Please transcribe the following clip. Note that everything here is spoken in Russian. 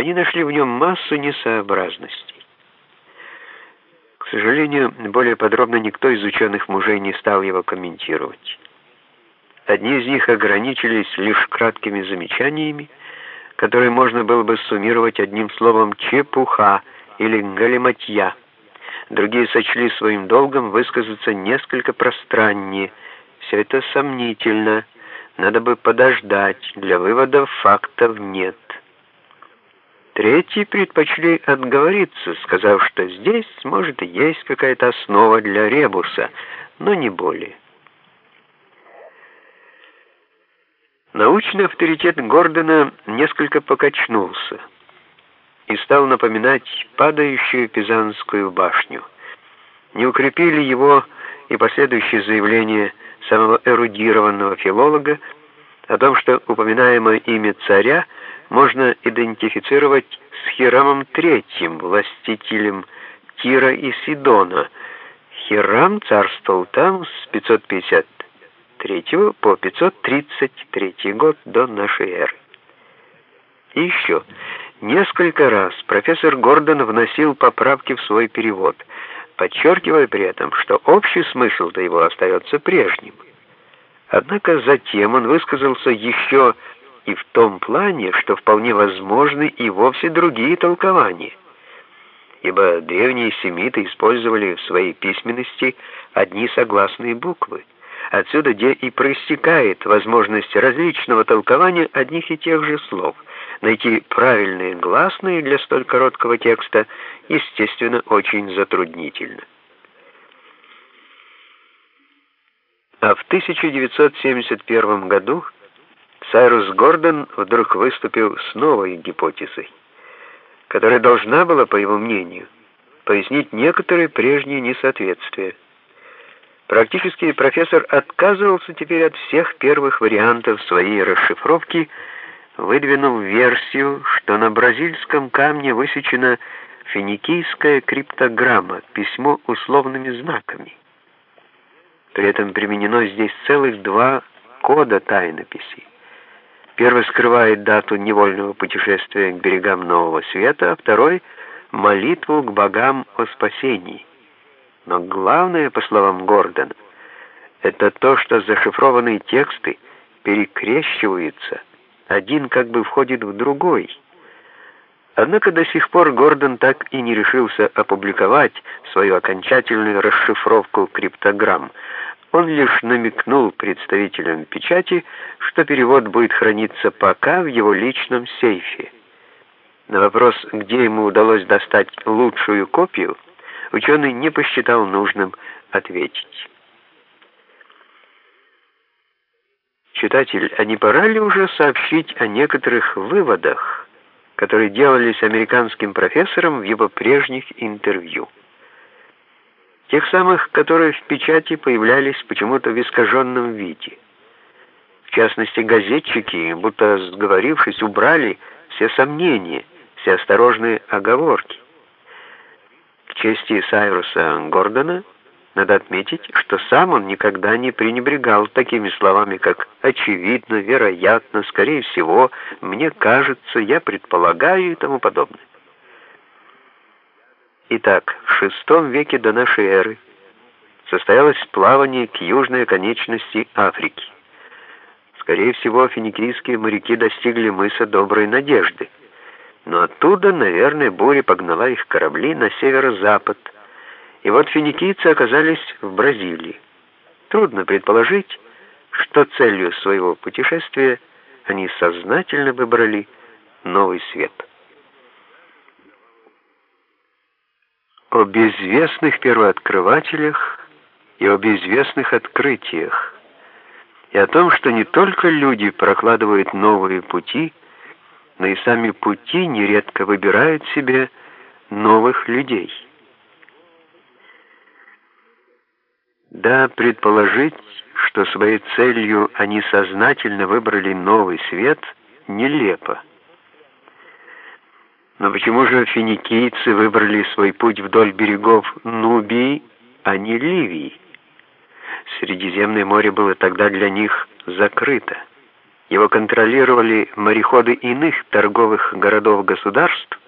они нашли в нем массу несообразностей. К сожалению, более подробно никто из ученых мужей не стал его комментировать. Одни из них ограничились лишь краткими замечаниями, которые можно было бы суммировать одним словом «чепуха» или «галиматья». Другие сочли своим долгом высказаться несколько пространнее. Все это сомнительно. Надо бы подождать. Для выводов фактов нет. Третьи предпочли отговориться, сказав, что здесь, может, и есть какая-то основа для ребуса, но не более. Научный авторитет Гордона несколько покачнулся и стал напоминать падающую Пизанскую башню. Не укрепили его и последующие заявления самого эрудированного филолога о том, что упоминаемое имя царя можно идентифицировать с Хирамом III, властителем Тира и Сидона. Хирам царствовал там с 550 3 по 533 год до нашей эры. И еще, несколько раз профессор Гордон вносил поправки в свой перевод, подчеркивая при этом, что общий смысл-то его остается прежним. Однако затем он высказался еще и в том плане, что вполне возможны и вовсе другие толкования, ибо древние семиты использовали в своей письменности одни согласные буквы. Отсюда где и проистекает возможность различного толкования одних и тех же слов. Найти правильные гласные для столь короткого текста, естественно, очень затруднительно. А в 1971 году Сайрус Гордон вдруг выступил с новой гипотезой, которая должна была, по его мнению, пояснить некоторые прежние несоответствия. Практически профессор отказывался теперь от всех первых вариантов своей расшифровки, выдвинув версию, что на бразильском камне высечена финикийская криптограмма, письмо условными знаками. При этом применено здесь целых два кода тайнописи. Первый скрывает дату невольного путешествия к берегам Нового Света, а второй — молитву к богам о спасении. Но главное, по словам Гордона, это то, что зашифрованные тексты перекрещиваются, один как бы входит в другой. Однако до сих пор Гордон так и не решился опубликовать свою окончательную расшифровку криптограмм. Он лишь намекнул представителям печати, что перевод будет храниться пока в его личном сейфе. На вопрос, где ему удалось достать лучшую копию, ученый не посчитал нужным ответить. Читатель, а не пора ли уже сообщить о некоторых выводах, которые делались американским профессором в его прежних интервью? Тех самых, которые в печати появлялись почему-то в искаженном виде. В частности, газетчики, будто сговорившись, убрали все сомнения, все осторожные оговорки чести Сайруса Гордона надо отметить, что сам он никогда не пренебрегал такими словами, как «очевидно», «вероятно», «скорее всего», «мне кажется», «я предполагаю» и тому подобное. Итак, в VI веке до нашей эры состоялось плавание к южной оконечности Африки. Скорее всего, финикийские моряки достигли мыса Доброй Надежды – но оттуда, наверное, буря погнала их корабли на северо-запад, и вот финикийцы оказались в Бразилии. Трудно предположить, что целью своего путешествия они сознательно выбрали новый свет. О безвестных первооткрывателях и о безвестных открытиях, и о том, что не только люди прокладывают новые пути, но и сами пути нередко выбирают себе новых людей. Да, предположить, что своей целью они сознательно выбрали новый свет, нелепо. Но почему же финикийцы выбрали свой путь вдоль берегов Нубии, а не Ливии? Средиземное море было тогда для них закрыто. его контролировали мореходы иных торговых городов-государств,